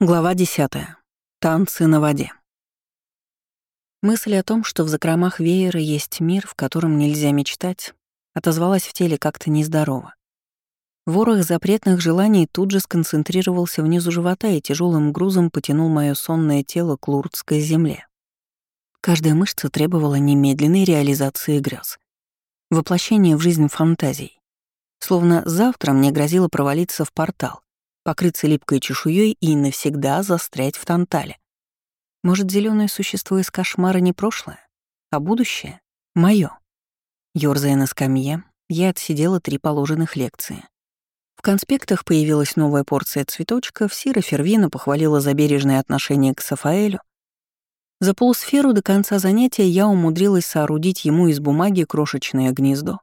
Глава 10. Танцы на воде. Мысль о том, что в закромах веера есть мир, в котором нельзя мечтать, отозвалась в теле как-то нездорово. Ворох запретных желаний тут же сконцентрировался внизу живота и тяжелым грузом потянул мое сонное тело к лурдской земле. Каждая мышца требовала немедленной реализации грез. Воплощение в жизнь фантазий. Словно завтра мне грозило провалиться в портал, покрыться липкой чешуей и навсегда застрять в Тантале. Может, зеленое существо из кошмара не прошлое, а будущее — моё. Ёрзая на скамье, я отсидела три положенных лекции. В конспектах появилась новая порция цветочков, Сира Фервина похвалила за бережное отношение к Сафаэлю. За полусферу до конца занятия я умудрилась соорудить ему из бумаги крошечное гнездо,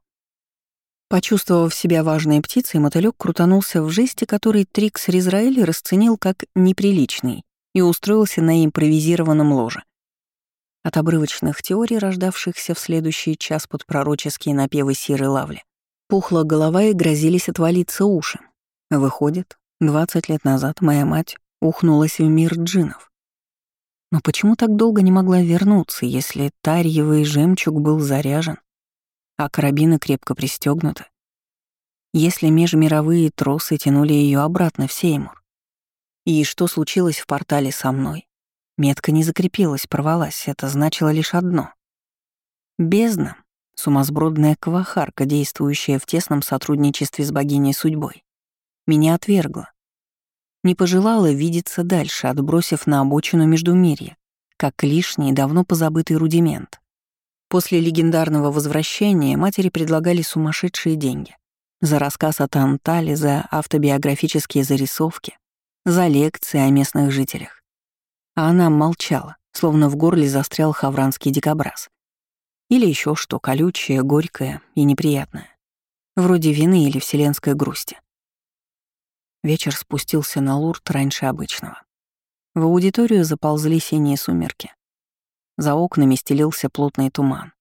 Почувствовав себя важной птицей, мотылёк крутанулся в жесте, который Трикс Ризраэль расценил как неприличный и устроился на импровизированном ложе. От обрывочных теорий, рождавшихся в следующий час под пророческие напевы Сиры Лавли, пухла голова и грозились отвалиться уши. Выходит, 20 лет назад моя мать ухнулась в мир джинов. Но почему так долго не могла вернуться, если тарьевый жемчуг был заряжен, а карабины крепко пристегнуты. Если межмировые тросы тянули ее обратно в Сеймур. И что случилось в портале со мной? Метка не закрепилась, порвалась. Это значило лишь одно. Бездна, сумасбродная квахарка, действующая в тесном сотрудничестве с богиней судьбой, меня отвергла. Не пожелала видеться дальше, отбросив на обочину Междумирья, как лишний, давно позабытый рудимент. После легендарного возвращения матери предлагали сумасшедшие деньги. За рассказ о Тантале, за автобиографические зарисовки, за лекции о местных жителях. А она молчала, словно в горле застрял хавранский дикобраз. Или еще что колючее, горькое и неприятное. Вроде вины или вселенской грусти. Вечер спустился на лурт раньше обычного. В аудиторию заползли синие сумерки. За окнами стелился плотный туман.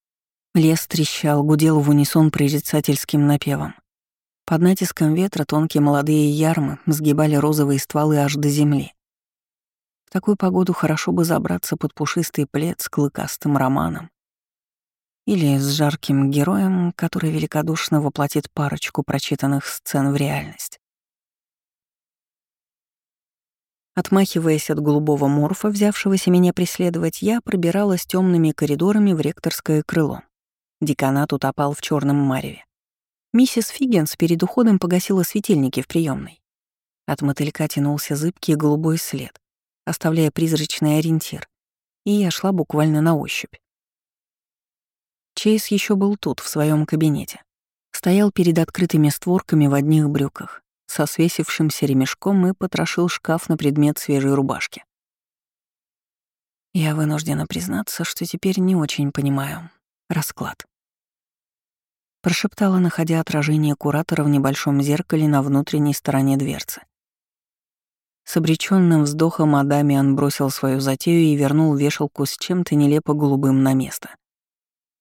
Лес трещал, гудел в унисон прорицательским напевом. Под натиском ветра тонкие молодые ярмы сгибали розовые стволы аж до земли. В такую погоду хорошо бы забраться под пушистый плед с клыкастым романом. Или с жарким героем, который великодушно воплотит парочку прочитанных сцен в реальность. Отмахиваясь от голубого морфа, взявшегося меня преследовать, я пробиралась темными коридорами в ректорское крыло. Деканат утопал в черном мареве. Миссис Фиггинс перед уходом погасила светильники в приемной. От мотылька тянулся зыбкий голубой след, оставляя призрачный ориентир, и я шла буквально на ощупь. Чейз еще был тут, в своем кабинете. Стоял перед открытыми створками в одних брюках, со свесившимся ремешком и потрошил шкаф на предмет свежей рубашки. Я вынуждена признаться, что теперь не очень понимаю расклад. Прошептала, находя отражение куратора в небольшом зеркале на внутренней стороне дверцы. С обреченным вздохом Адамиан бросил свою затею и вернул вешалку с чем-то нелепо голубым на место.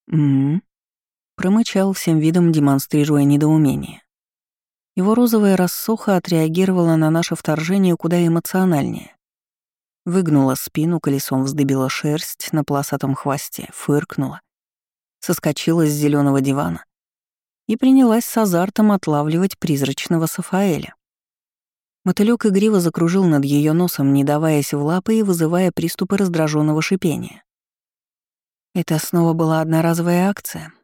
«М-м-м», промычал всем видом, демонстрируя недоумение. Его розовая рассоха отреагировала на наше вторжение куда эмоциональнее. Выгнула спину, колесом вздыбила шерсть на полосатом хвосте, фыркнула, соскочила с зеленого дивана и принялась с азартом отлавливать призрачного Сафаэля. Мотылёк игриво закружил над ее носом, не даваясь в лапы и вызывая приступы раздраженного шипения. Это снова была одноразовая акция,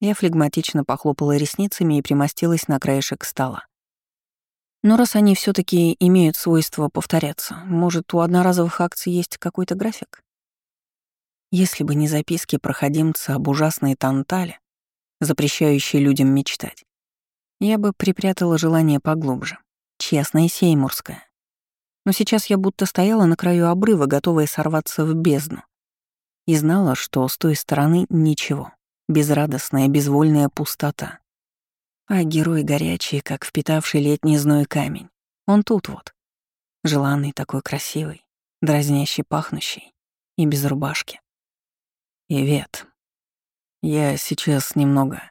я флегматично похлопала ресницами и примостилась на краешек стола. Но раз они все таки имеют свойство повторяться, может, у одноразовых акций есть какой-то график? Если бы не записки проходимца об ужасной Тантале, запрещающей людям мечтать, я бы припрятала желание поглубже, честное сеймурское. Но сейчас я будто стояла на краю обрыва, готовая сорваться в бездну, и знала, что с той стороны ничего безрадостная, безвольная пустота. А герой горячий, как впитавший летний зной камень. Он тут вот. Желанный такой красивый, дразнящий пахнущий и без рубашки. Ивет, я сейчас немного...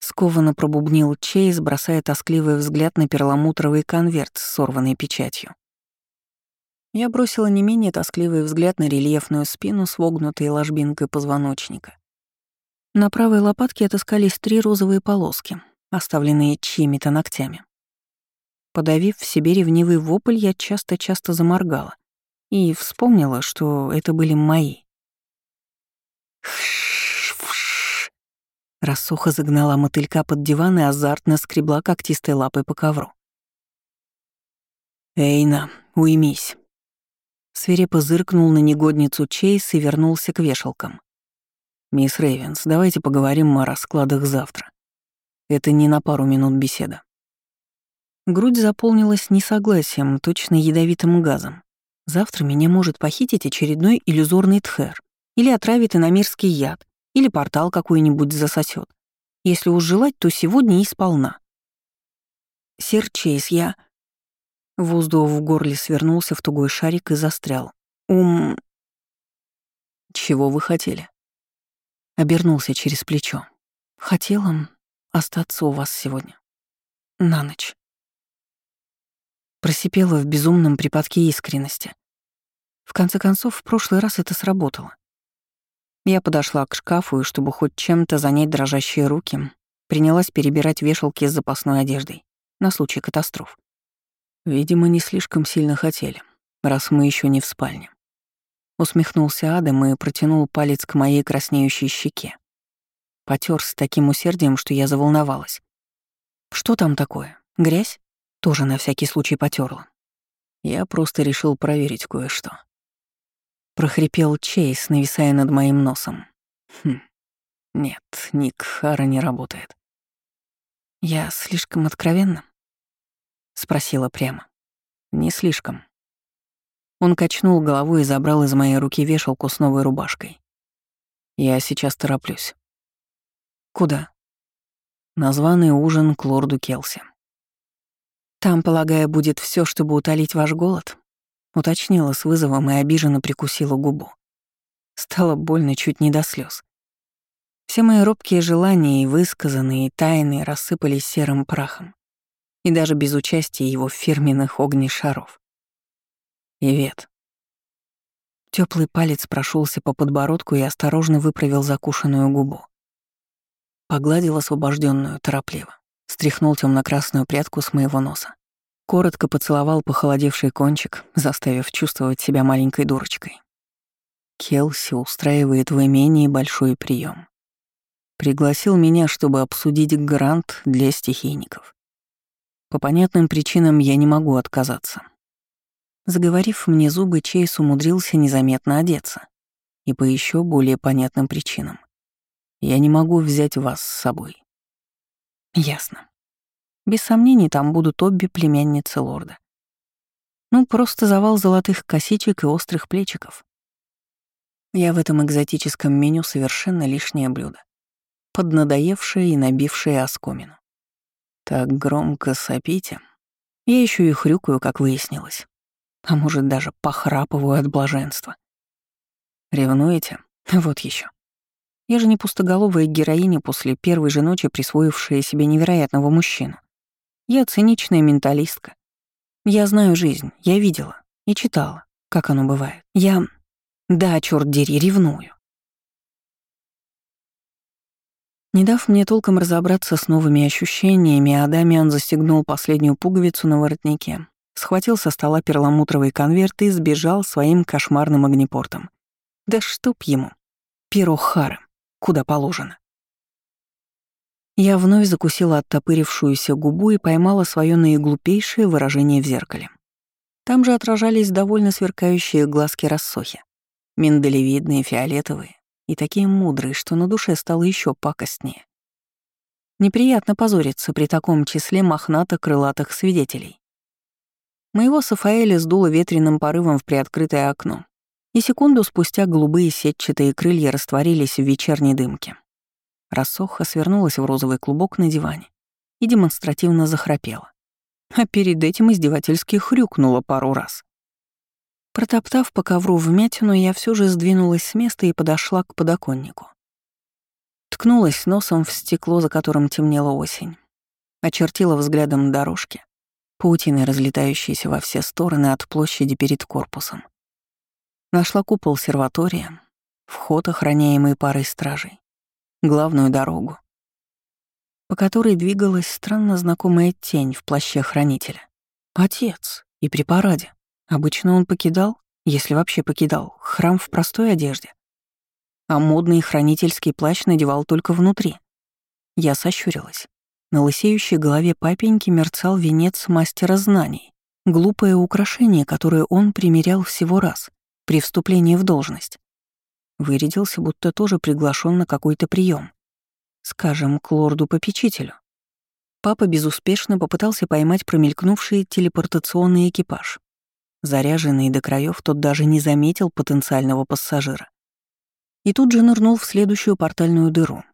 Скованно пробубнил Чейз, бросая тоскливый взгляд на перламутровый конверт с сорванной печатью. Я бросила не менее тоскливый взгляд на рельефную спину с вогнутой ложбинкой позвоночника. На правой лопатке отыскались три розовые полоски, оставленные чьими-то ногтями. Подавив в себе ревнивый вопль, я часто-часто заморгала и вспомнила, что это были мои. Рассуха загнала мотылька под диван и азартно скребла когтистой лапой по ковру. «Эйна, уймись!» Свирепо зыркнул на негодницу Чейз и вернулся к вешалкам. «Мисс Рейвенс, давайте поговорим о раскладах завтра. Это не на пару минут беседа». Грудь заполнилась несогласием, точно ядовитым газом. Завтра меня может похитить очередной иллюзорный тхер, или отравит иномирский яд, или портал какой-нибудь засосет. Если уж желать, то сегодня и сполна. Сэр Чейз, я... Воздух в горле свернулся в тугой шарик и застрял. Ум... Чего вы хотели? Обернулся через плечо. Хотела остаться у вас сегодня. На ночь. Просипела в безумном припадке искренности. В конце концов, в прошлый раз это сработало. Я подошла к шкафу и, чтобы хоть чем-то занять дрожащие руки, принялась перебирать вешалки с запасной одеждой на случай катастроф. Видимо, не слишком сильно хотели, раз мы еще не в спальне. Усмехнулся Адам и протянул палец к моей краснеющей щеке. Потер с таким усердием, что я заволновалась. Что там такое? Грязь? Тоже на всякий случай потерла. Я просто решил проверить кое-что. Прохрипел Чейз, нависая над моим носом. Хм. Нет, Ник Хара не работает. Я слишком откровенна? — спросила прямо. «Не слишком». Он качнул головой и забрал из моей руки вешалку с новой рубашкой. «Я сейчас тороплюсь». «Куда?» Названный ужин к лорду Келси. «Там, полагаю, будет все, чтобы утолить ваш голод?» Уточнила с вызовом и обиженно прикусила губу. Стало больно чуть не до слез. Все мои робкие желания и высказанные, и тайные рассыпались серым прахом и даже без участия его фирменных огнешаров. Ивет. Теплый палец прошелся по подбородку и осторожно выправил закушенную губу. Погладил освобожденную торопливо, стряхнул темно-красную прядку с моего носа. Коротко поцеловал похолодевший кончик, заставив чувствовать себя маленькой дурочкой. Келси устраивает в имении большой прием. Пригласил меня, чтобы обсудить грант для стихийников. По понятным причинам я не могу отказаться. Заговорив мне зубы, Чейз умудрился незаметно одеться. И по еще более понятным причинам. Я не могу взять вас с собой. Ясно. Без сомнений, там будут обе племянницы лорда. Ну, просто завал золотых косичек и острых плечиков. Я в этом экзотическом меню совершенно лишнее блюдо. Поднадоевшее и набившее оскомину. Так громко сопите. Я еще и хрюкаю, как выяснилось. А может, даже похрапываю от блаженства. Ревнуете? Вот еще. Я же не пустоголовая героиня после первой же ночи, присвоившая себе невероятного мужчину. Я циничная менталистка. Я знаю жизнь, я видела и читала, как оно бывает. Я... Да, черт дери, ревную. Не дав мне толком разобраться с новыми ощущениями, Адамиан застегнул последнюю пуговицу на воротнике, схватил со стола перламутровый конверт и сбежал своим кошмарным огнепортом. Да чтоб ему. Перо Хара. Куда положено. Я вновь закусила оттопырившуюся губу и поймала свое наиглупейшее выражение в зеркале. Там же отражались довольно сверкающие глазки рассохи. Миндалевидные, фиолетовые, и такие мудрые, что на душе стало еще пакостнее. Неприятно позориться при таком числе мохнато-крылатых свидетелей. Моего Сафаэля сдуло ветреным порывом в приоткрытое окно, и секунду спустя голубые сетчатые крылья растворились в вечерней дымке. Рассоха свернулась в розовый клубок на диване и демонстративно захрапела. А перед этим издевательски хрюкнула пару раз. Протоптав по ковру вмятину, я все же сдвинулась с места и подошла к подоконнику. Ткнулась носом в стекло, за которым темнела осень. Очертила взглядом дорожки. Паутиной разлетающейся во все стороны от площади перед корпусом. Нашла купол серватория, вход, охраняемый парой стражей, главную дорогу, по которой двигалась странно знакомая тень в плаще хранителя. Отец, и при параде. Обычно он покидал, если вообще покидал, храм в простой одежде. А модный хранительский плащ надевал только внутри. Я сощурилась. На лысеющей голове папеньки мерцал венец мастера знаний. Глупое украшение, которое он примерял всего раз, при вступлении в должность. Вырядился, будто тоже приглашен на какой-то прием. Скажем, к лорду-попечителю. Папа безуспешно попытался поймать промелькнувший телепортационный экипаж. Заряженный до краев, тот даже не заметил потенциального пассажира. И тут же нырнул в следующую портальную дыру.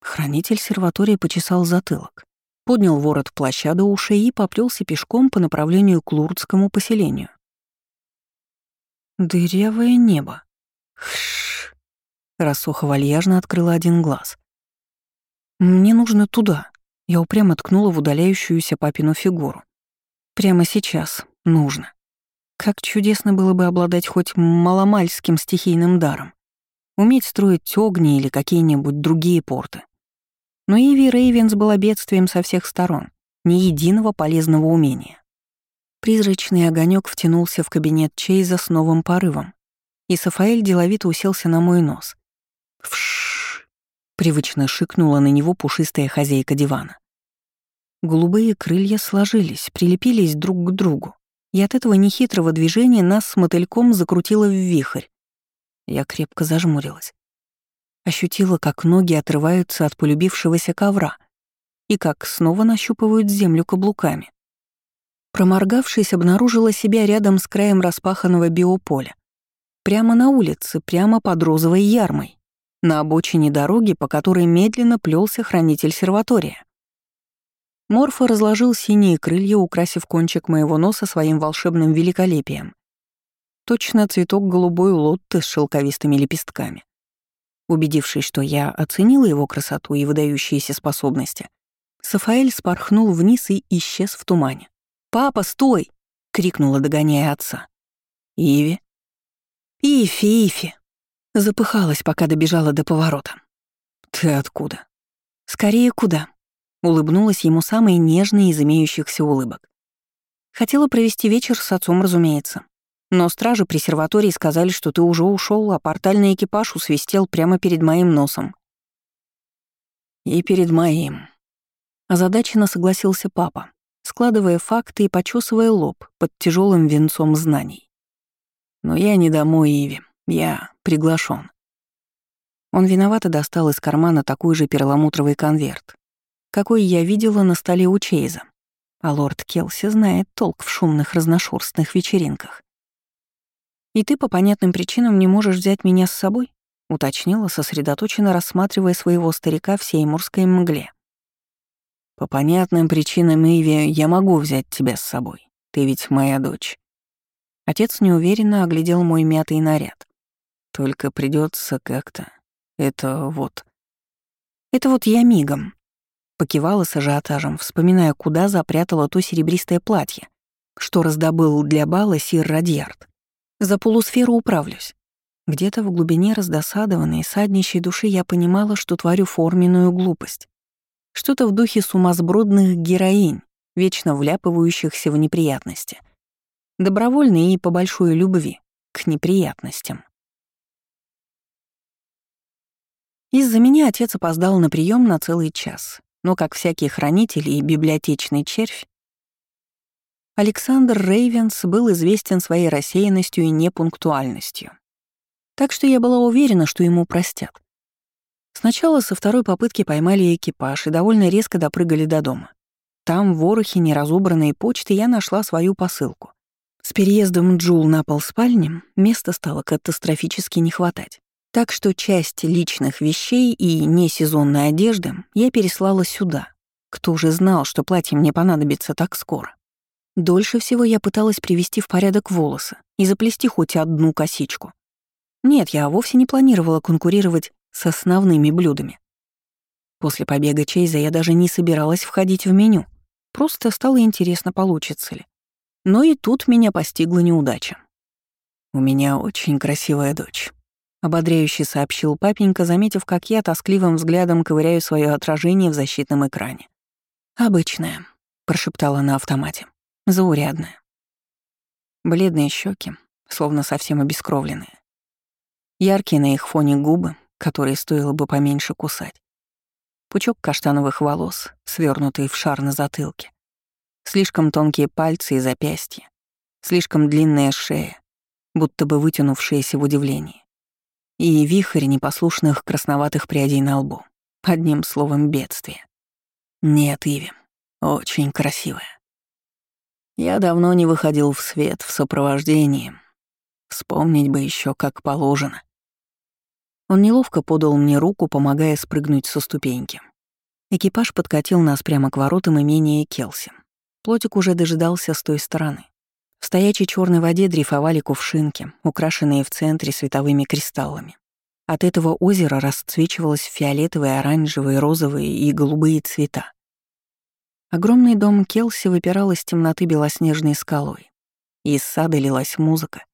Хранитель серватории почесал затылок, поднял ворот плаща до ушей и поплелся пешком по направлению к лурдскому поселению. Дырявое небо. Хш. Рассоха вальяжно открыла один глаз. «Мне нужно туда», я упрямо ткнула в удаляющуюся папину фигуру. Прямо сейчас нужно. Как чудесно было бы обладать хоть маломальским стихийным даром. Уметь строить огни или какие-нибудь другие порты. Но Иви Рейвенс была бедствием со всех сторон, ни единого полезного умения. Призрачный огонек втянулся в кабинет Чейза с новым порывом, и Сафаэль деловито уселся на мой нос. Вш! Привычно шикнула на него пушистая хозяйка дивана. Голубые крылья сложились, прилепились друг к другу, и от этого нехитрого движения нас с мотыльком закрутило в вихрь. Я крепко зажмурилась. Ощутила, как ноги отрываются от полюбившегося ковра и как снова нащупывают землю каблуками. Проморгавшись, обнаружила себя рядом с краем распаханного биополя. Прямо на улице, прямо под розовой ярмой на обочине дороги, по которой медленно плелся хранитель серватория. Морфа разложил синие крылья, украсив кончик моего носа своим волшебным великолепием. Точно цветок голубой лотты с шелковистыми лепестками. Убедившись, что я оценила его красоту и выдающиеся способности, Сафаэль спорхнул вниз и исчез в тумане. «Папа, стой!» — крикнула, догоняя отца. «Иви?» «Ифи, Ифи!» Запыхалась, пока добежала до поворота. «Ты откуда?» «Скорее куда?» Улыбнулась ему самой нежной из имеющихся улыбок. Хотела провести вечер с отцом, разумеется. Но стражи при серватории сказали, что ты уже ушел, а портальный экипаж усвистел прямо перед моим носом. И перед моим. Озадаченно согласился папа, складывая факты и почесывая лоб под тяжелым венцом знаний. Но я не домой, Иви. Я приглашен. Он виновато достал из кармана такой же перламутровый конверт, какой я видела на столе у Чейза. А лорд Келси знает толк в шумных разношерстных вечеринках. «И ты по понятным причинам не можешь взять меня с собой?» — уточнила, сосредоточенно рассматривая своего старика в сеймурской мгле. «По понятным причинам, Иви, я могу взять тебя с собой. Ты ведь моя дочь». Отец неуверенно оглядел мой мятый наряд. Только придется как-то. Это вот. Это вот я мигом. Покивала с ажиотажем, вспоминая, куда запрятала то серебристое платье, что раздобыл для бала сир Радьярд. За полусферу управлюсь. Где-то в глубине раздосадованной, саднищей души я понимала, что творю форменную глупость. Что-то в духе сумасбродных героинь, вечно вляпывающихся в неприятности. Добровольно и по большой любви к неприятностям. Из-за меня отец опоздал на прием на целый час, но, как всякий хранитель и библиотечный червь, Александр Рейвенс был известен своей рассеянностью и непунктуальностью. Так что я была уверена, что ему простят. Сначала со второй попытки поймали экипаж и довольно резко допрыгали до дома. Там, в ворохе неразобранной почты, я нашла свою посылку. С переездом Джул на пол спальни места стало катастрофически не хватать. Так что часть личных вещей и несезонной одежды я переслала сюда. Кто же знал, что платье мне понадобится так скоро? Дольше всего я пыталась привести в порядок волосы и заплести хоть одну косичку. Нет, я вовсе не планировала конкурировать с основными блюдами. После побега Чейза я даже не собиралась входить в меню. Просто стало интересно, получится ли. Но и тут меня постигла неудача. «У меня очень красивая дочь», — ободряюще сообщил папенька, заметив, как я тоскливым взглядом ковыряю свое отражение в защитном экране. «Обычная», — прошептала на автомате. «Заурядная». Бледные щеки, словно совсем обескровленные. Яркие на их фоне губы, которые стоило бы поменьше кусать. Пучок каштановых волос, свернутый в шар на затылке. Слишком тонкие пальцы и запястья. Слишком длинная шея, будто бы вытянувшаяся в удивлении. И вихрь непослушных красноватых прядей на лбу. Одним словом, бедствие. Нет, Иви, очень красивая. Я давно не выходил в свет в сопровождении. Вспомнить бы еще как положено. Он неловко подал мне руку, помогая спрыгнуть со ступеньки. Экипаж подкатил нас прямо к воротам имения Келси. Плотик уже дожидался с той стороны. В стоячей черной воде дрейфовали кувшинки, украшенные в центре световыми кристаллами. От этого озера расцвечивалось фиолетовые, оранжевые, розовые и голубые цвета. Огромный дом Келси выпирал из темноты белоснежной скалой. Из сада лилась музыка.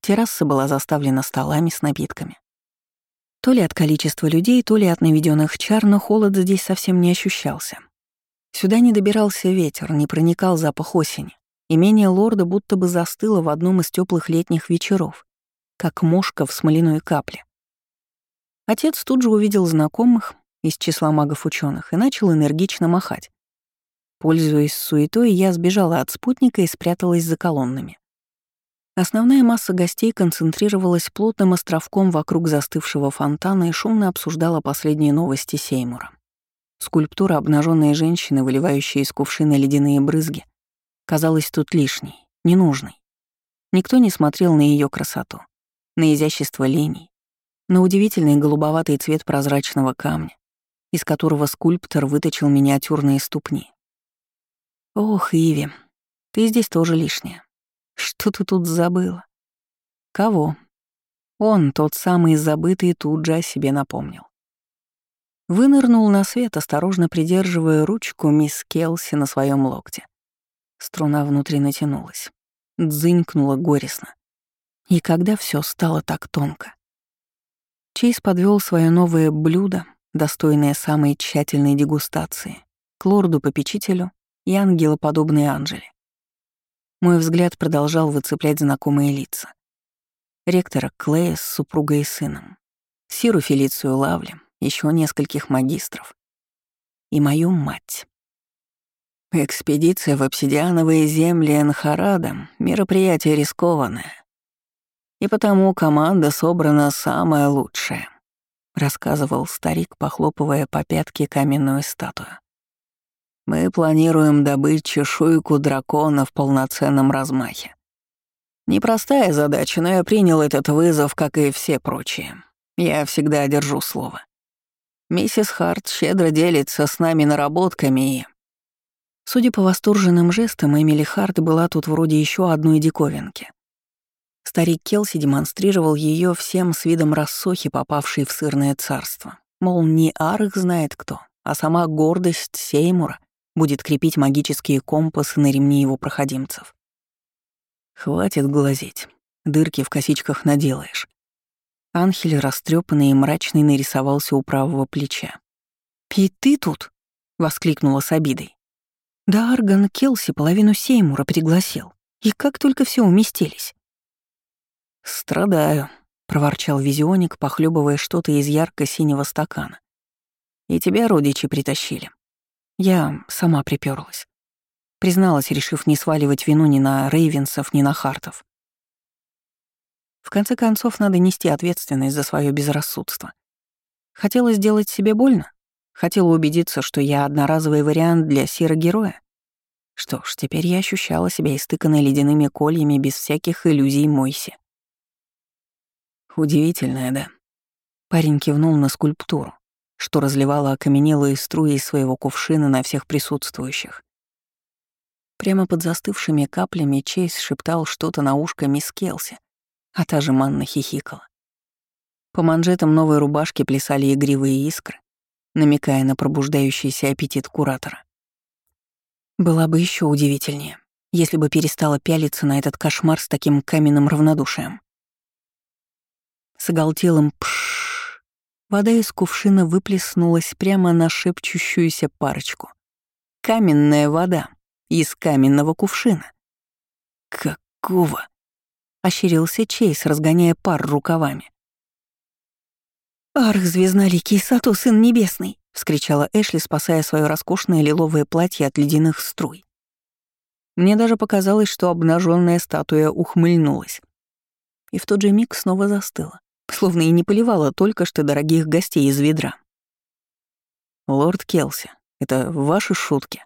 Терраса была заставлена столами с напитками. То ли от количества людей, то ли от наведенных чар, но холод здесь совсем не ощущался. Сюда не добирался ветер, не проникал запах осени. Имение лорда будто бы застыло в одном из теплых летних вечеров, как мошка в смоляной капле. Отец тут же увидел знакомых из числа магов ученых и начал энергично махать. Пользуясь суетой, я сбежала от спутника и спряталась за колоннами. Основная масса гостей концентрировалась плотным островком вокруг застывшего фонтана и шумно обсуждала последние новости Сеймура. Скульптура обнаженной женщины, выливающая из кувшина ледяные брызги, казалась тут лишней, ненужной. Никто не смотрел на ее красоту, на изящество линий, на удивительный голубоватый цвет прозрачного камня, из которого скульптор выточил миниатюрные ступни. «Ох, Иви, ты здесь тоже лишняя. Что ты тут забыла?» «Кого?» Он, тот самый забытый, тут же о себе напомнил. Вынырнул на свет, осторожно придерживая ручку мисс Келси на своем локте. Струна внутри натянулась. Дзынькнула горестно. И когда все стало так тонко. Чейз подвел свое новое блюдо, достойное самой тщательной дегустации, к лорду-попечителю и ангелоподобной Анжели. Мой взгляд продолжал выцеплять знакомые лица. Ректора Клея с супругой и сыном, Сиру Фелицию Лавли, еще нескольких магистров и мою мать. Экспедиция в обсидиановые земли Энхарада — мероприятие рискованное. И потому команда собрана самая лучшая, — рассказывал старик, похлопывая по пятке каменную статую. Мы планируем добыть чешуйку дракона в полноценном размахе. Непростая задача, но я принял этот вызов, как и все прочие. Я всегда держу слово. Миссис Харт щедро делится с нами наработками и... Судя по восторженным жестам, Эмили Харт была тут вроде еще одной диковинки. Старик Келси демонстрировал ее всем с видом рассохи, попавшей в сырное царство. Мол, не Арх знает кто, а сама гордость Сеймура будет крепить магические компасы на ремни его проходимцев. Хватит глазеть, дырки в косичках наделаешь. Анхель, растрепанный и мрачный, нарисовался у правого плеча. «И ты тут?» — воскликнула с обидой. Да Арган Келси половину Сеймура пригласил. И как только все уместились. «Страдаю», — проворчал визионик, похлебывая что-то из ярко-синего стакана. «И тебя родичи притащили». Я сама приперлась. Призналась, решив не сваливать вину ни на Рейвенсов, ни на Хартов. В конце концов, надо нести ответственность за свое безрассудство. Хотела сделать себе больно? Хотела убедиться, что я одноразовый вариант для сира-героя? Что ж, теперь я ощущала себя истыканной ледяными кольями без всяких иллюзий Мойси. Удивительная, да? Парень кивнул на скульптуру, что разливала окаменелые струи из своего кувшина на всех присутствующих. Прямо под застывшими каплями Чейз шептал что-то на ушко мисс Келси, а та же манна хихикала. По манжетам новой рубашки плясали игривые искры, намекая на пробуждающийся аппетит куратора. Была бы еще удивительнее, если бы перестала пялиться на этот кошмар с таким каменным равнодушием. С оголтелым пш вода из кувшина выплеснулась прямо на шепчущуюся парочку. Каменная вода из каменного кувшина. «Какого?» — ощерился Чейз, разгоняя пар рукавами. «Арх, звездноликий, Сато, сын небесный!» — вскричала Эшли, спасая свое роскошное лиловое платье от ледяных струй. Мне даже показалось, что обнаженная статуя ухмыльнулась. И в тот же миг снова застыла, словно и не поливала только что дорогих гостей из ведра. «Лорд Келси, это ваши шутки?»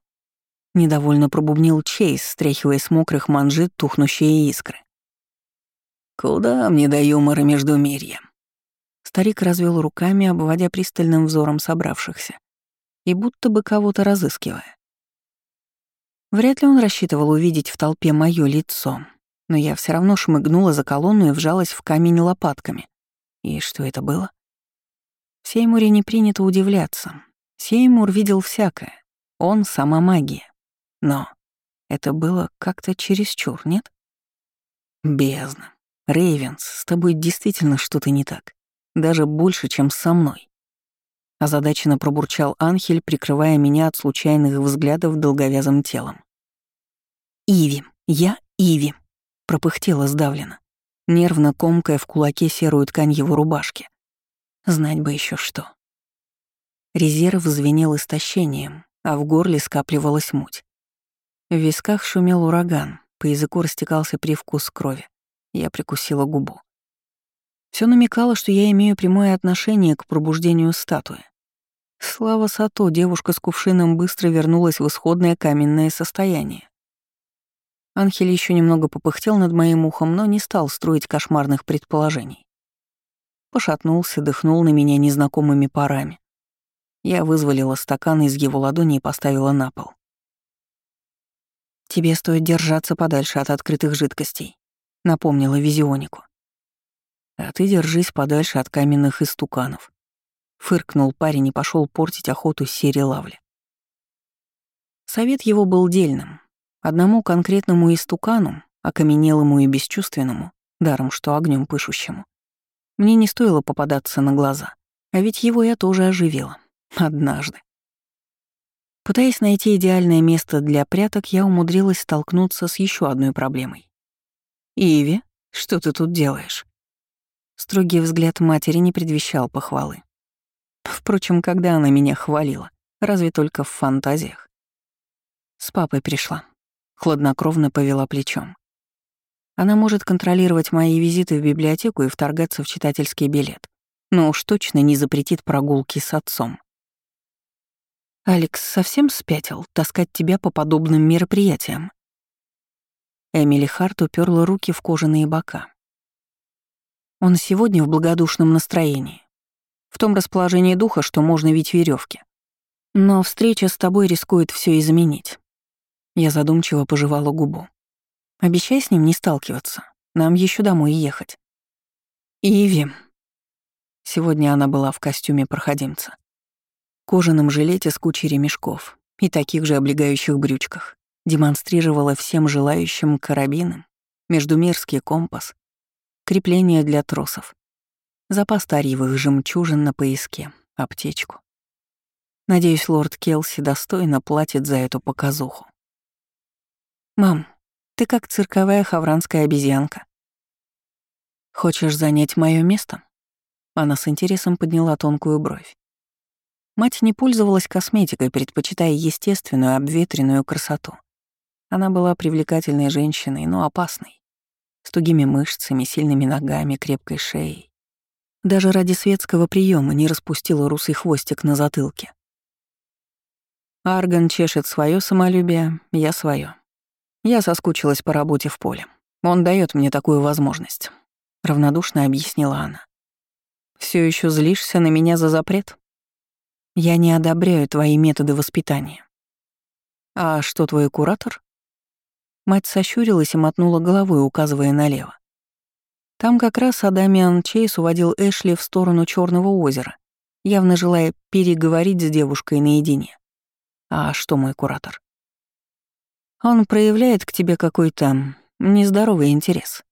Недовольно пробубнил Чейз, стряхивая с мокрых манжет тухнущие искры. «Куда мне до юмора между мирья?» Старик развел руками, обводя пристальным взором собравшихся, и будто бы кого-то разыскивая. Вряд ли он рассчитывал увидеть в толпе мое лицо, но я все равно шмыгнула за колонну и вжалась в камень лопатками. И что это было? В Сеймуре не принято удивляться. Сеймур видел всякое. Он — сама магия. Но это было как-то чересчур, нет? Бездна. Рейвенс, с тобой действительно что-то не так. Даже больше, чем со мной. Озадаченно пробурчал Анхель, прикрывая меня от случайных взглядов долговязым телом. «Иви, я Иви», — пропыхтела сдавленно, нервно комкая в кулаке серую ткань его рубашки. Знать бы еще что. Резерв звенел истощением, а в горле скапливалась муть. В висках шумел ураган, по языку растекался привкус крови. Я прикусила губу. Все намекало, что я имею прямое отношение к пробуждению статуи. Слава Сато, девушка с кувшином быстро вернулась в исходное каменное состояние. Анхель еще немного попыхтел над моим ухом, но не стал строить кошмарных предположений. Пошатнулся, дыхнул на меня незнакомыми парами. Я вызволила стакан из его ладони и поставила на пол. «Тебе стоит держаться подальше от открытых жидкостей», — напомнила визионику. А ты держись подальше от каменных истуканов. Фыркнул парень и пошел портить охоту серии лавли. Совет его был дельным. Одному конкретному истукану, окаменелому и бесчувственному, даром что огнем пышущему, мне не стоило попадаться на глаза, а ведь его я тоже оживила. Однажды. Пытаясь найти идеальное место для пряток, я умудрилась столкнуться с еще одной проблемой. «Иви, что ты тут делаешь?» Строгий взгляд матери не предвещал похвалы. Впрочем, когда она меня хвалила, разве только в фантазиях. С папой пришла. Хладнокровно повела плечом. Она может контролировать мои визиты в библиотеку и вторгаться в читательский билет, но уж точно не запретит прогулки с отцом. «Алекс совсем спятил таскать тебя по подобным мероприятиям?» Эмили Харт уперла руки в кожаные бока. Он сегодня в благодушном настроении. В том расположении духа, что можно видеть веревки. Но встреча с тобой рискует все изменить. Я задумчиво пожевала губу. Обещай с ним не сталкиваться. Нам еще домой ехать. Иви. Сегодня она была в костюме проходимца. Кожаном жилете с кучей ремешков и таких же облегающих брючках. Демонстрировала всем желающим карабином, междумерский компас крепление для тросов, запас тарьевых жемчужин на пояске, аптечку. Надеюсь, лорд Келси достойно платит за эту показуху. «Мам, ты как цирковая хавранская обезьянка. Хочешь занять мое место?» Она с интересом подняла тонкую бровь. Мать не пользовалась косметикой, предпочитая естественную, обветренную красоту. Она была привлекательной женщиной, но опасной с тугими мышцами, сильными ногами, крепкой шеей. Даже ради светского приема не распустила русый хвостик на затылке. Арган чешет свое самолюбие, я свое. Я соскучилась по работе в поле. Он дает мне такую возможность, равнодушно объяснила она. Все еще злишься на меня за запрет? Я не одобряю твои методы воспитания. А что твой куратор? Мать сощурилась и мотнула головой, указывая налево. Там как раз Адамиан Чейз уводил Эшли в сторону Черного озера, явно желая переговорить с девушкой наедине. А что мой куратор? Он проявляет к тебе какой-то нездоровый интерес.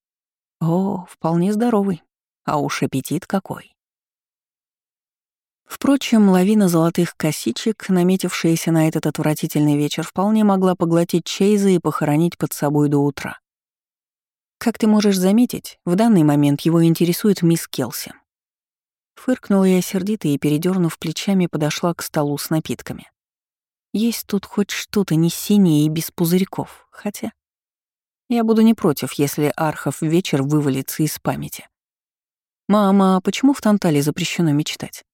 О, вполне здоровый. А уж аппетит какой. Впрочем, лавина золотых косичек, наметившаяся на этот отвратительный вечер, вполне могла поглотить Чейза и похоронить под собой до утра. Как ты можешь заметить, в данный момент его интересует мисс Келси. Фыркнула я сердито и, передернув плечами, подошла к столу с напитками. Есть тут хоть что-то не синее и без пузырьков, хотя... Я буду не против, если Архов вечер вывалится из памяти. «Мама, а почему в Тантале запрещено мечтать?»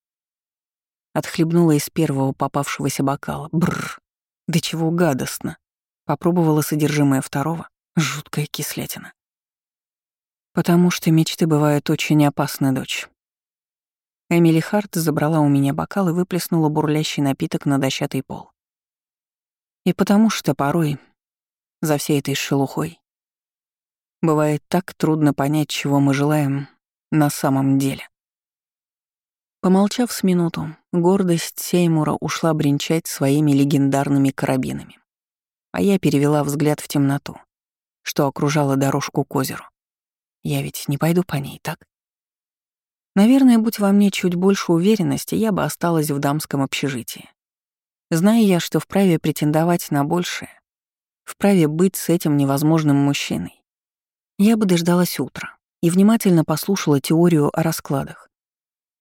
Отхлебнула из первого попавшегося бокала. Бррр, да чего гадостно. Попробовала содержимое второго. Жуткая кислятина. «Потому что мечты бывают очень опасны, дочь». Эмили Харт забрала у меня бокал и выплеснула бурлящий напиток на дощатый пол. И потому что порой, за всей этой шелухой, бывает так трудно понять, чего мы желаем на самом деле. Помолчав с минуту, гордость Сеймура ушла бренчать своими легендарными карабинами. А я перевела взгляд в темноту, что окружала дорожку к озеру. Я ведь не пойду по ней, так? Наверное, будь во мне чуть больше уверенности, я бы осталась в дамском общежитии. Зная я, что вправе претендовать на большее, вправе быть с этим невозможным мужчиной, я бы дождалась утра и внимательно послушала теорию о раскладах.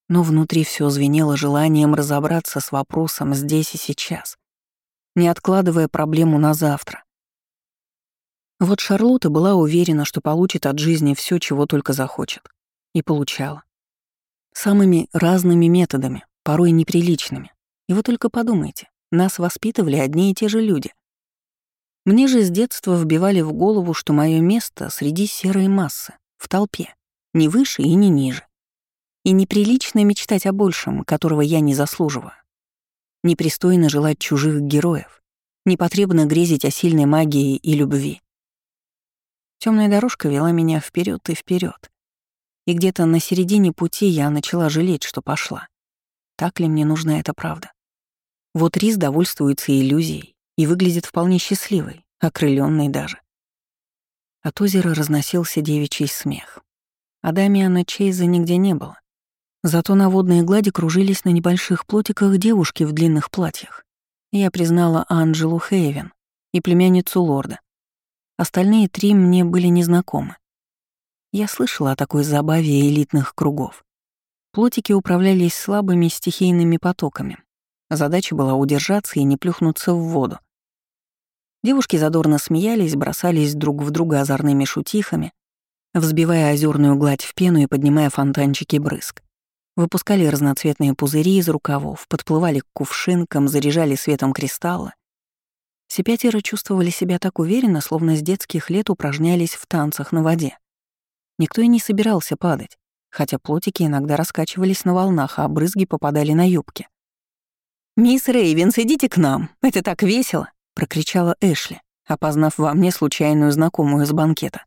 Но внутри все звенело желанием разобраться с вопросом здесь и сейчас, не откладывая проблему на завтра. Вот Шарлотта была уверена, что получит от жизни все, чего только захочет. И получала. Самыми разными методами, порой неприличными. И вы только подумайте, нас воспитывали одни и те же люди. Мне же с детства вбивали в голову, что мое место среди серой массы, в толпе, не выше и не ниже. И неприлично мечтать о большем, которого я не заслуживаю. Непристойно желать чужих героев, непотребно грезить о сильной магии и любви. Темная дорожка вела меня вперед и вперед, и где-то на середине пути я начала жалеть, что пошла. Так ли мне нужна эта правда? Вот Рис довольствуется иллюзией и выглядит вполне счастливой, окрыленной даже. От озера разносился девичий смех. А Дамиана Чейза нигде не было. Зато на водной глади кружились на небольших плотиках девушки в длинных платьях. Я признала Анджелу Хейвен и племянницу лорда. Остальные три мне были незнакомы. Я слышала о такой забаве элитных кругов. Плотики управлялись слабыми стихийными потоками, Задача была удержаться и не плюхнуться в воду. Девушки задорно смеялись, бросались друг в друга озорными шутихами, взбивая озерную гладь в пену и поднимая фонтанчики брызг. Выпускали разноцветные пузыри из рукавов, подплывали к кувшинкам, заряжали светом кристаллы. Все пятеро чувствовали себя так уверенно, словно с детских лет упражнялись в танцах на воде. Никто и не собирался падать, хотя плотики иногда раскачивались на волнах, а брызги попадали на юбки. «Мисс Рейвенс, идите к нам, это так весело!» — прокричала Эшли, опознав во мне случайную знакомую с банкета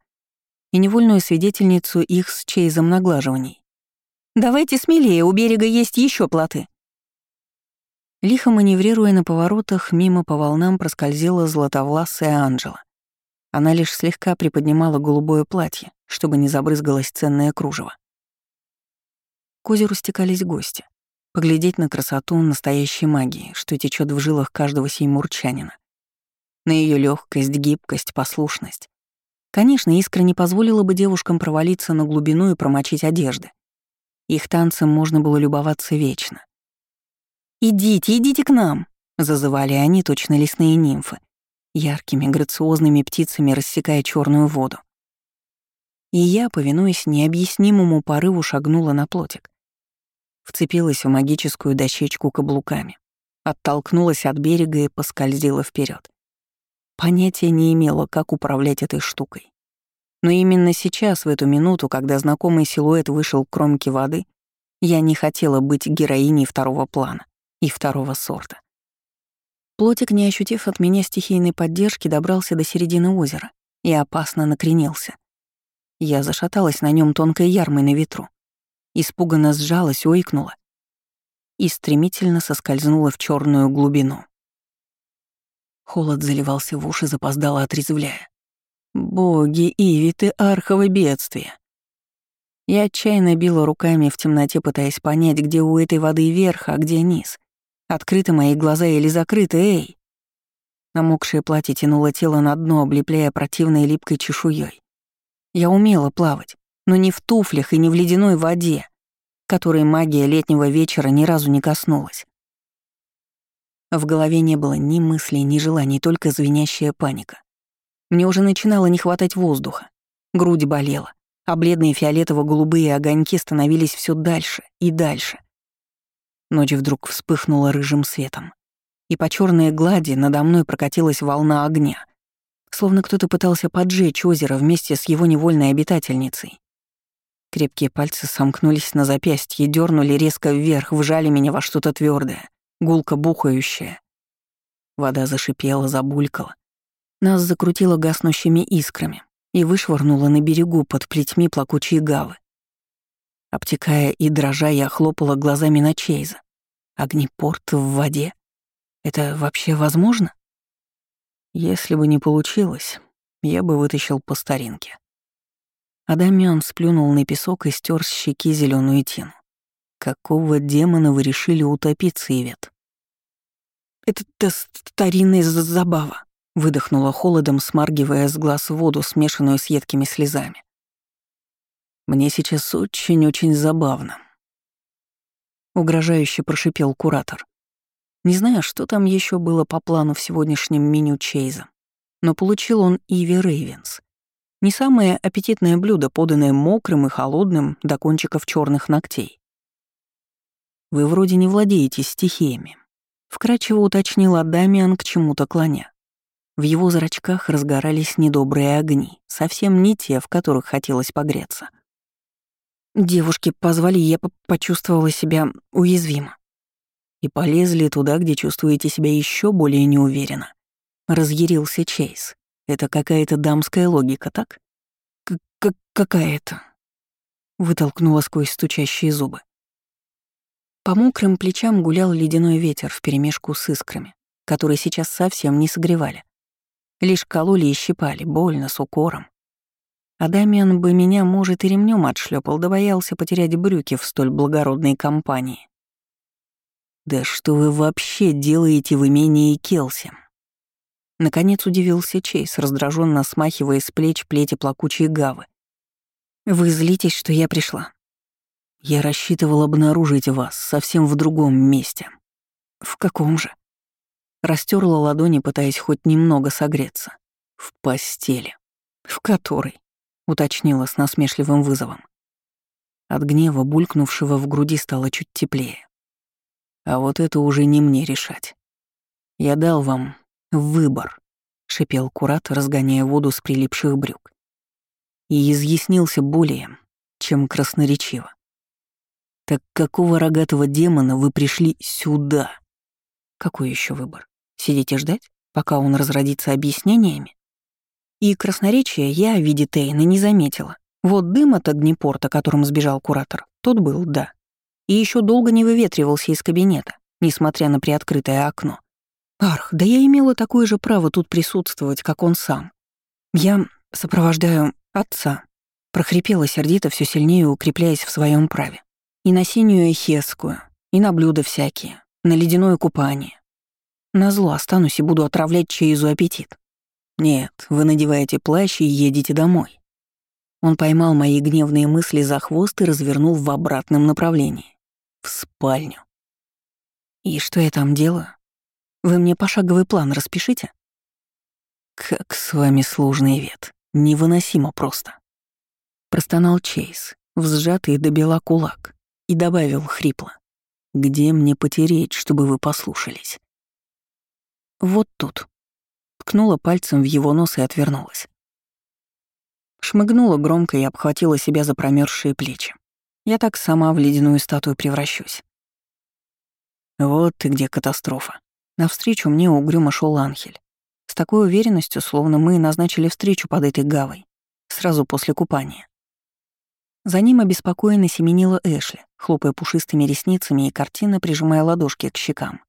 и невольную свидетельницу их с Чейзом наглаживаний. «Давайте смелее, у берега есть еще плоты!» Лихо маневрируя на поворотах, мимо по волнам проскользила златовласая Анжела. Она лишь слегка приподнимала голубое платье, чтобы не забрызгалось ценное кружево. К озеру стекались гости поглядеть на красоту настоящей магии, что течет в жилах каждого сеймурчанина, на ее легкость, гибкость, послушность. Конечно, искра не позволила бы девушкам провалиться на глубину и промочить одежды. Их танцем можно было любоваться вечно. «Идите, идите к нам!» — зазывали они, точно лесные нимфы, яркими, грациозными птицами рассекая черную воду. И я, повинуясь необъяснимому порыву, шагнула на плотик вцепилась в магическую дощечку каблуками, оттолкнулась от берега и поскользила вперед. Понятия не имела, как управлять этой штукой. Но именно сейчас, в эту минуту, когда знакомый силуэт вышел к кромке воды, я не хотела быть героиней второго плана и второго сорта. Плотик, не ощутив от меня стихийной поддержки, добрался до середины озера и опасно накренился. Я зашаталась на нем тонкой ярмой на ветру испуганно сжалась, ойкнула и стремительно соскользнула в черную глубину. Холод заливался в уши, запоздало отрезвляя. «Боги, Иви, ты архово бедствие!» Я отчаянно била руками в темноте, пытаясь понять, где у этой воды верх, а где низ. Открыты мои глаза или закрыты, эй! Намокшее платье тянуло тело на дно, облепляя противной липкой чешуей. Я умела плавать, но не в туфлях и не в ледяной воде, которой магия летнего вечера ни разу не коснулась. В голове не было ни мыслей, ни желаний, только звенящая паника. Мне уже начинало не хватать воздуха. Грудь болела, а бледные фиолетово-голубые огоньки становились все дальше и дальше. Ночь вдруг вспыхнула рыжим светом, и по черной глади надо мной прокатилась волна огня, словно кто-то пытался поджечь озеро вместе с его невольной обитательницей. Крепкие пальцы сомкнулись на запястье, дернули резко вверх, вжали меня во что-то твердое гулко бухающая. Вода зашипела, забулькала. Нас закрутило гаснущими искрами и вышвырнуло на берегу под плетьми плакучей гавы. Обтекая и дрожа, я хлопала глазами на Чейза. Огнепорт в воде? Это вообще возможно? Если бы не получилось, я бы вытащил по старинке. Адамиан сплюнул на песок и стер с щеки зеленую тину. Какого демона вы решили утопиться, Ивет? Это старинная забава, выдохнула холодом, смаргивая с глаз воду, смешанную с едкими слезами. Мне сейчас очень-очень забавно. Угрожающе прошипел куратор. Не знаю, что там еще было по плану в сегодняшнем меню Чейза, но получил он Иви Рейвенс. Не самое аппетитное блюдо, поданное мокрым и холодным до кончиков черных ногтей. Вы вроде не владеете стихиями. Вкратчиво уточнила Дамиан к чему-то клоня. В его зрачках разгорались недобрые огни, совсем не те, в которых хотелось погреться. Девушки позвали, я почувствовала себя уязвимо. И полезли туда, где чувствуете себя еще более неуверенно. Разъярился Чейз. Это какая-то дамская логика, так? К какая-то. Вытолкнула сквозь стучащие зубы. По мокрым плечам гулял ледяной ветер вперемешку с искрами, которые сейчас совсем не согревали. Лишь кололи и щипали, больно, с укором. А бы меня, может, и ремнем отшлепал, да боялся потерять брюки в столь благородной компании. «Да что вы вообще делаете в имении Келси?» Наконец удивился Чейз, раздраженно смахивая с плеч плети плакучей гавы. «Вы злитесь, что я пришла?» Я рассчитывал обнаружить вас совсем в другом месте. В каком же? Растерла ладони, пытаясь хоть немного согреться. В постели. В которой? Уточнила с насмешливым вызовом. От гнева, булькнувшего в груди, стало чуть теплее. А вот это уже не мне решать. Я дал вам выбор, шипел Курат, разгоняя воду с прилипших брюк. И изъяснился более, чем красноречиво. Так какого рогатого демона вы пришли сюда? Какой еще выбор? Сидите ждать, пока он разродится объяснениями? И красноречие я в виде Тейна не заметила. Вот дым от огнепорта, которым сбежал куратор, тот был, да. И еще долго не выветривался из кабинета, несмотря на приоткрытое окно. Арх, да я имела такое же право тут присутствовать, как он сам. Я сопровождаю отца, прохрипела сердито, все сильнее укрепляясь в своем праве. И на синюю эхескую, и на блюда всякие, на ледяное купание. На зло останусь и буду отравлять Чейзу аппетит. Нет, вы надеваете плащ и едете домой. Он поймал мои гневные мысли за хвост и развернул в обратном направлении. В спальню. И что я там делаю? Вы мне пошаговый план распишите? Как с вами сложный вет. Невыносимо просто. Простонал Чейз, взжатый до бела кулак и добавил хрипло. «Где мне потереть, чтобы вы послушались?» «Вот тут». Ткнула пальцем в его нос и отвернулась. Шмыгнула громко и обхватила себя за промерзшие плечи. Я так сама в ледяную статую превращусь. Вот и где катастрофа. Навстречу мне угрюмо шел Анхель. С такой уверенностью, словно мы назначили встречу под этой гавой, сразу после купания. За ним обеспокоенно семенила Эшли, хлопая пушистыми ресницами и картина, прижимая ладошки к щекам.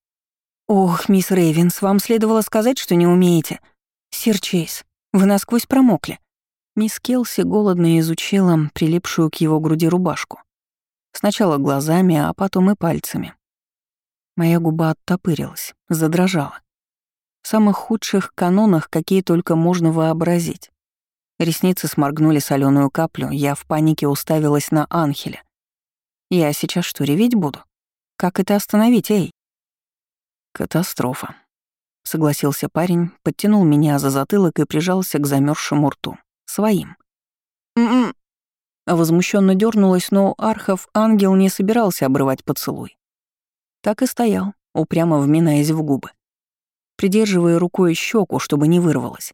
«Ох, мисс Рейвенс, вам следовало сказать, что не умеете. Сир Чейз, вы насквозь промокли». Мисс Келси голодно изучила прилипшую к его груди рубашку. Сначала глазами, а потом и пальцами. Моя губа оттопырилась, задрожала. В самых худших канонах, какие только можно вообразить. Ресницы сморгнули соленую каплю, я в панике уставилась на Анхеля. Я сейчас что, реветь буду? Как это остановить, эй? Катастрофа. Согласился парень, подтянул меня за затылок и прижался к замерзшему рту. Своим. «М-м-м». Возмущенно дернулась, но Архов ангел не собирался обрывать поцелуй. Так и стоял, упрямо вминаясь в губы, придерживая рукой щеку, чтобы не вырвалось.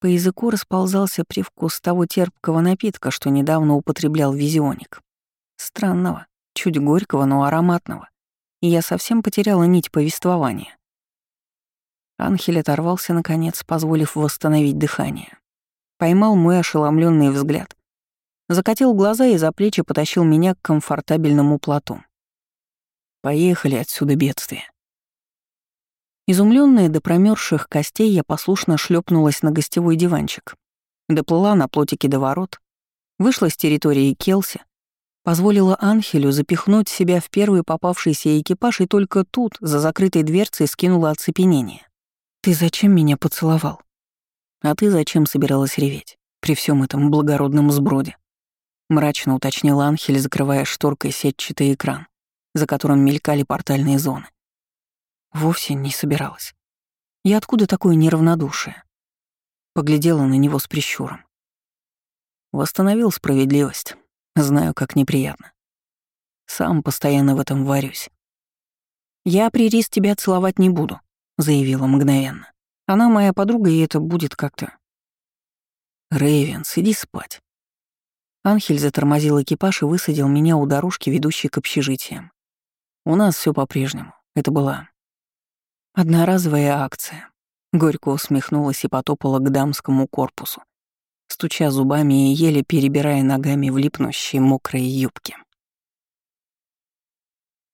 По языку расползался привкус того терпкого напитка, что недавно употреблял визионик. Странного, чуть горького, но ароматного. И я совсем потеряла нить повествования. Анхель оторвался, наконец, позволив восстановить дыхание. Поймал мой ошеломленный взгляд. Закатил глаза и за плечи потащил меня к комфортабельному плоту. Поехали отсюда бедствие. Изумленная до промерзших костей, я послушно шлепнулась на гостевой диванчик. Доплыла на плотике до ворот, вышла с территории Келси, позволила Анхелю запихнуть себя в первый попавшийся экипаж и только тут, за закрытой дверцей, скинула оцепенение. «Ты зачем меня поцеловал?» «А ты зачем собиралась реветь при всем этом благородном сброде?» Мрачно уточнил Анхель, закрывая шторкой сетчатый экран за которым мелькали портальные зоны. Вовсе не собиралась. И откуда такое неравнодушие? Поглядела на него с прищуром. Восстановил справедливость. Знаю, как неприятно. Сам постоянно в этом варюсь. «Я при рис тебя целовать не буду», — заявила мгновенно. «Она моя подруга, и это будет как-то...» «Рейвенс, иди спать». Анхель затормозил экипаж и высадил меня у дорожки, ведущей к общежитиям. У нас все по-прежнему. Это была одноразовая акция. Горько усмехнулась и потопала к дамскому корпусу, стуча зубами и еле перебирая ногами в липнущей мокрой юбке.